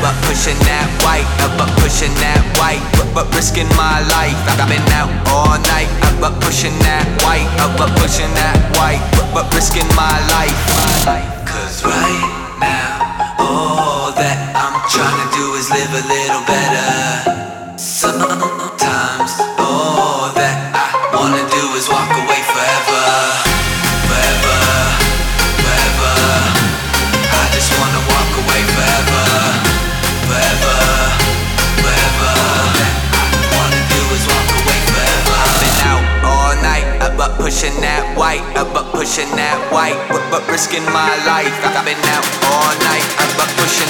uh, but pushing that white, but, pushing that white, but risking my life. I've been out all night, uh, but pushing that white, uh, but pushing that white, but, but risking my life. Cause right now, all that I'm trying to do is live a little better. Pushing that white, uh, but pushing that white, but, but risking my life. I've been out all night, uh, but pushing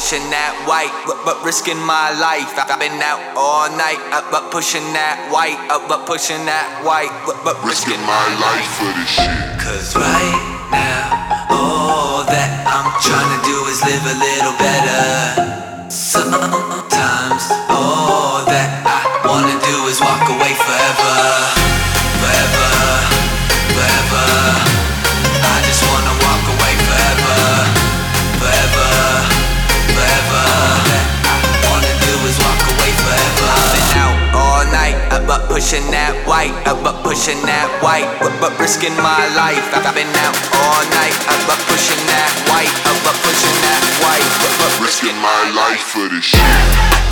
pushing that white, but, but risking my life. I've been out all night, uh, but pushing that white, uh, but pushing that white, but, but Risking my life for this shit. Cause right now, all that I'm trying to do is live a little better. Sometimes, all that I wanna do is walk away forever. Forever, pushing that white, uh, but pushing that white, but, but risking my life. I've been out all night, uh, but pushing that white, uh, but pushing that white, but Risking my life for this shit.